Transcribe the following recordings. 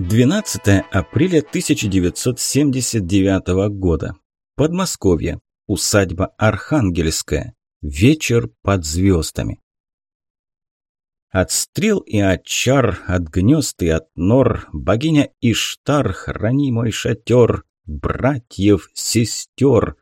12 апреля 1979 года. Подмосковье. Усадьба Архангельская. Вечер под звездами. От стрел и от чар, от гнезд и от нор, Богиня Иштар, храни мой шатер, Братьев, сестер.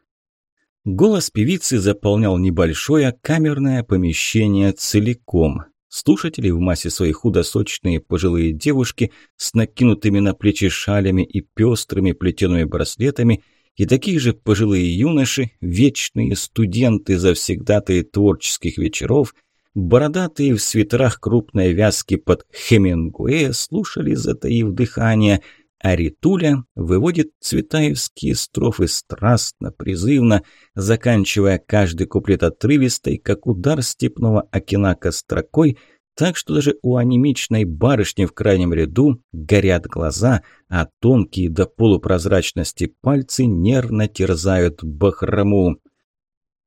Голос певицы заполнял небольшое камерное помещение целиком. Слушатели в массе своей худосочные пожилые девушки с накинутыми на плечи шалями и пестрыми плетеными браслетами и такие же пожилые юноши, вечные студенты, завсегдатые творческих вечеров, бородатые в свитерах крупной вязки под Хемингуэя слушали, затаив дыхание – а Ритуля выводит цветаевские строфы страстно, призывно, заканчивая каждый куплет отрывистой, как удар степного окинака строкой, так что даже у анемичной барышни в крайнем ряду горят глаза, а тонкие до полупрозрачности пальцы нервно терзают бахрому.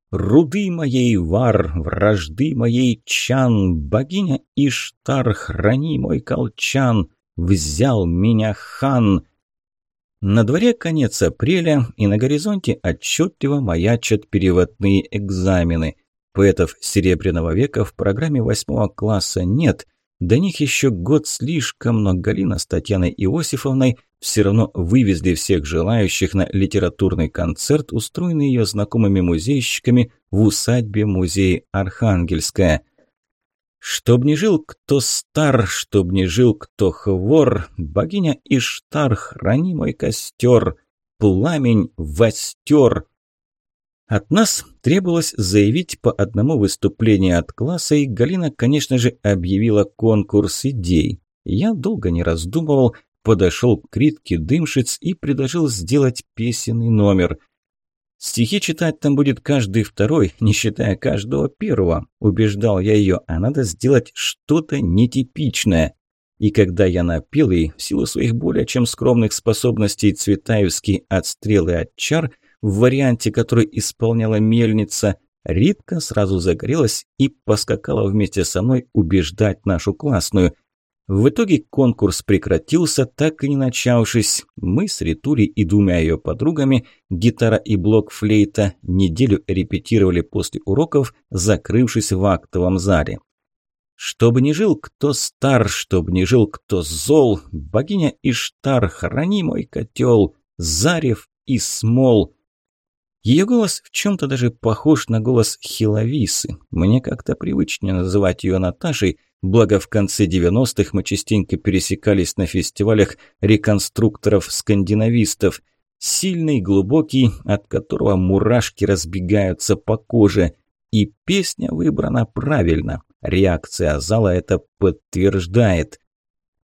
«Руды моей вар, вражды моей чан, богиня Иштар, храни мой колчан!» Взял меня хан. На дворе конец апреля, и на горизонте отчетливо маячат переводные экзамены. Поэтов Серебряного века в программе восьмого класса нет. До них еще год слишком, но Галина с Татьяной Иосифовной все равно вывезли всех желающих на литературный концерт, устроенный ее знакомыми музейщиками в усадьбе музея Архангельская. Чтоб не жил кто стар, чтоб не жил кто хвор, Богиня Иштар, храни мой костер, Пламень востер. От нас требовалось заявить по одному выступлению от класса, и Галина, конечно же, объявила конкурс идей. Я долго не раздумывал, подошел к Критке Дымшиц и предложил сделать песенный номер – Стихи читать там будет каждый второй, не считая каждого первого, убеждал я ее, а надо сделать что-то нетипичное. И когда я напел ей, в силу своих более чем скромных способностей Цветаевский отстрел и от чар, в варианте, который исполняла мельница, Ритка сразу загорелась и поскакала вместе со мной убеждать нашу классную. В итоге конкурс прекратился, так и не начавшись. Мы с Ритули и двумя ее подругами, гитара и блок-флейта, неделю репетировали после уроков, закрывшись в актовом зале. Чтобы не жил кто стар, чтобы не жил кто зол, богиня Иштар, храни мой котел, Зарев и Смол. Ее голос в чем-то даже похож на голос Хиловисы. Мне как-то привычнее называть ее Наташей – Благо, в конце 90-х мы частенько пересекались на фестивалях реконструкторов-скандинавистов. Сильный, глубокий, от которого мурашки разбегаются по коже. И песня выбрана правильно. Реакция зала это подтверждает.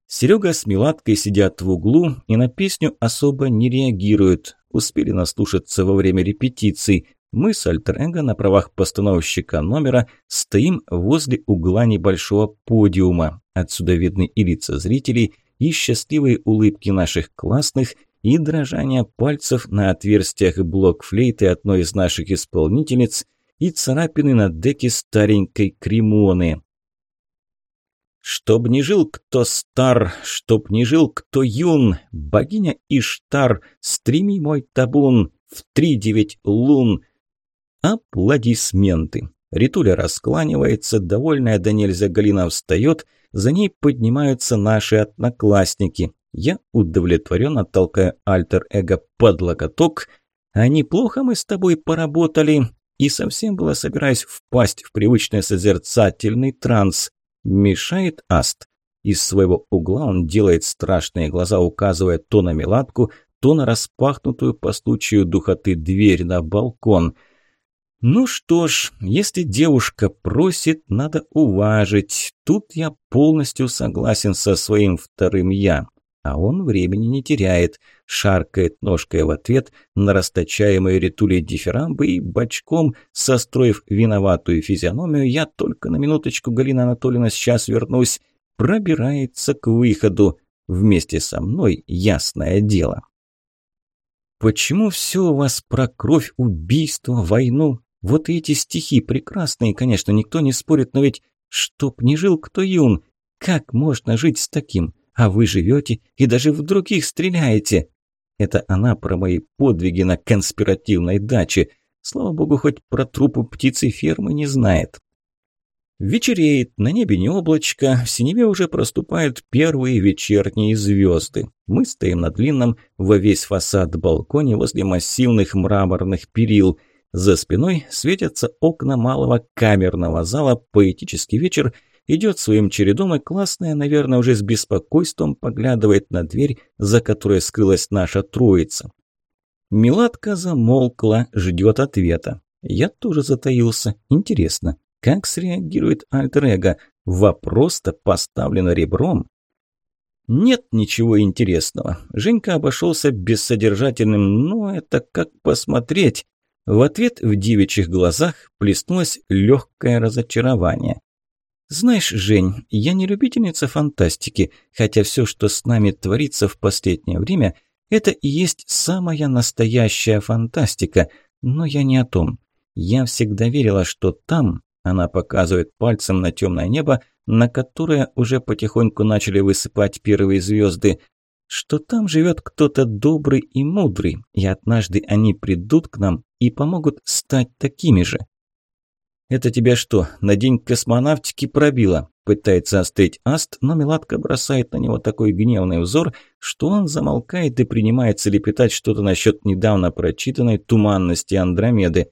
Серега с Милаткой сидят в углу и на песню особо не реагируют. Успели наслушаться во время репетиций. Мы с альтер на правах постановщика номера стоим возле угла небольшого подиума. Отсюда видны и лица зрителей, и счастливые улыбки наших классных, и дрожание пальцев на отверстиях блок-флейты одной из наших исполнительниц, и царапины на деке старенькой кремоны. Чтоб не жил кто стар, чтоб не жил кто юн, богиня Иштар, стреми мой табун в три девять лун — Аплодисменты. Ритуля раскланивается, довольная да нельзя Галина встает, за ней поднимаются наши одноклассники. Я удовлетворенно толкаю альтер-эго под локоток. А неплохо мы с тобой поработали. И совсем было собираюсь впасть в привычный созерцательный транс. Мешает Аст. Из своего угла он делает страшные глаза, указывая то на Меладку, то на распахнутую по случаю духоты дверь на балкон – ну что ж, если девушка просит, надо уважить. Тут я полностью согласен со своим вторым «я». А он времени не теряет, шаркает ножкой в ответ на расточаемые ритулей дифирамбы и бочком, состроив виноватую физиономию, я только на минуточку, Галина Анатольевна, сейчас вернусь, пробирается к выходу. Вместе со мной, ясное дело. «Почему все у вас про кровь, убийство, войну?» Вот и эти стихи прекрасные, конечно, никто не спорит, но ведь чтоб не жил кто юн, как можно жить с таким? а вы живете и даже в других стреляете. Это она про мои подвиги на конспиративной даче. Слава богу, хоть про трупы птицы фермы не знает. Вечереет, на небе не облачко, в синеве уже проступают первые вечерние звезды. Мы стоим на длинном во весь фасад балконе возле массивных мраморных перил. За спиной светятся окна малого камерного зала, поэтический вечер идет своим чередом, и классная, наверное, уже с беспокойством поглядывает на дверь, за которой скрылась наша троица. Миладка замолкла, ждет ответа. Я тоже затаился. Интересно, как среагирует альтер Вопрос-то поставлен ребром. Нет ничего интересного. Женька обошелся бессодержательным «но это как посмотреть». В ответ в девичьих глазах плеснулось легкое разочарование. «Знаешь, Жень, я не любительница фантастики, хотя все, что с нами творится в последнее время, это и есть самая настоящая фантастика, но я не о том. Я всегда верила, что там, она показывает пальцем на темное небо, на которое уже потихоньку начали высыпать первые звезды, что там живет кто-то добрый и мудрый, и однажды они придут к нам и помогут стать такими же. «Это тебя что, на день космонавтики пробило?» Пытается острить Аст, но Меладка бросает на него такой гневный взор, что он замолкает и принимается лепетать что-то насчет недавно прочитанной туманности Андромеды.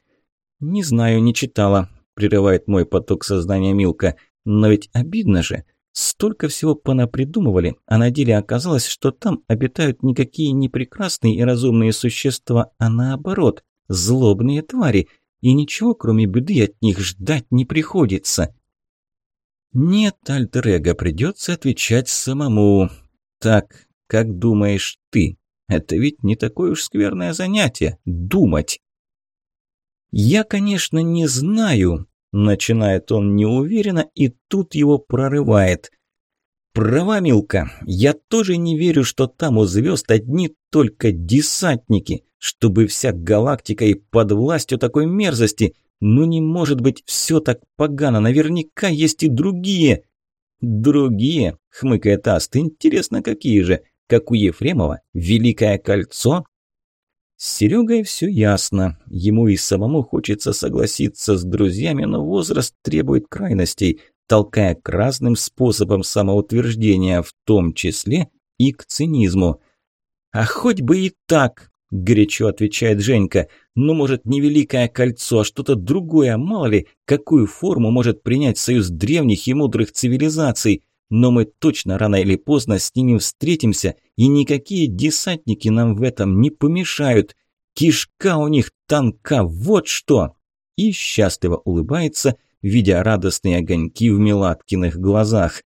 «Не знаю, не читала прерывает мой поток сознания Милка. Но ведь обидно же. Столько всего понапридумывали, а на деле оказалось, что там обитают никакие не прекрасные и разумные существа, а наоборот, злобные твари, и ничего, кроме беды, от них ждать не приходится. Нет, альтер придется отвечать самому. Так, как думаешь ты? Это ведь не такое уж скверное занятие – думать. «Я, конечно, не знаю», – начинает он неуверенно, и тут его прорывает. «Права, Милка, я тоже не верю, что там у звезд одни только десантники, чтобы вся галактика и под властью такой мерзости. Ну не может быть все так погано, наверняка есть и другие». «Другие?» – хмыкает Аст. «Интересно, какие же? Как у Ефремова? Великое кольцо?» С Серегой все ясно. Ему и самому хочется согласиться с друзьями, но возраст требует крайностей, толкая к разным способам самоутверждения, в том числе и к цинизму. «А хоть бы и так!» – горячо отвечает Женька. «Ну, может, не Великое Кольцо, а что-то другое, мало ли, какую форму может принять союз древних и мудрых цивилизаций. Но мы точно рано или поздно с ними встретимся, и никакие десантники нам в этом не помешают. Кишка у них танка, вот что!» И счастливо улыбается, видя радостные огоньки в Милаткиных глазах.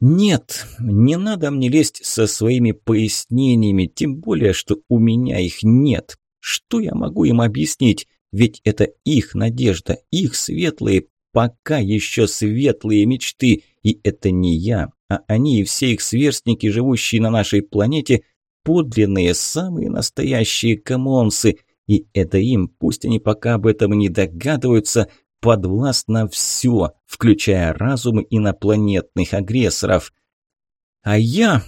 «Нет, не надо мне лезть со своими пояснениями, тем более, что у меня их нет. Что я могу им объяснить? Ведь это их надежда, их светлые, пока еще светлые мечты, и это не я, а они и все их сверстники, живущие на нашей планете, подлинные, самые настоящие комонсы. И это им, пусть они пока об этом не догадываются, подвластно все, включая разумы инопланетных агрессоров. А я...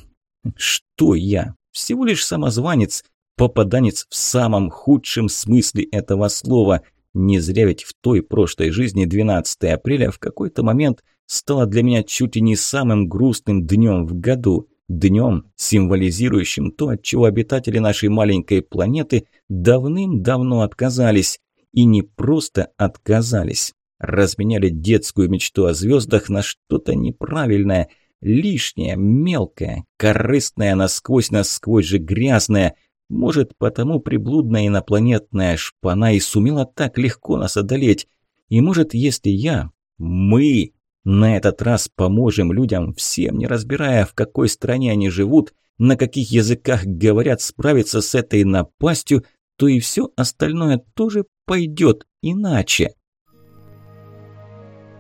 Что я? Всего лишь самозванец, попаданец в самом худшем смысле этого слова. Не зря ведь в той прошлой жизни 12 апреля в какой-то момент стало для меня чуть ли не самым грустным днем в году. Днем, символизирующим то, от чего обитатели нашей маленькой планеты давным-давно отказались. И не просто отказались. Разменяли детскую мечту о звездах на что-то неправильное, лишнее, мелкое, корыстное, насквозь-насквозь же грязное. Может, потому приблудная инопланетная шпана и сумела так легко нас одолеть. И может, если я, мы на этот раз поможем людям, всем не разбирая, в какой стране они живут, на каких языках говорят, справиться с этой напастью, то и все остальное тоже пойдет иначе.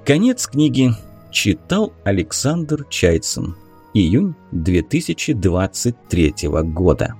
Конец книги. Читал Александр Чайцин. Июнь 2023 года.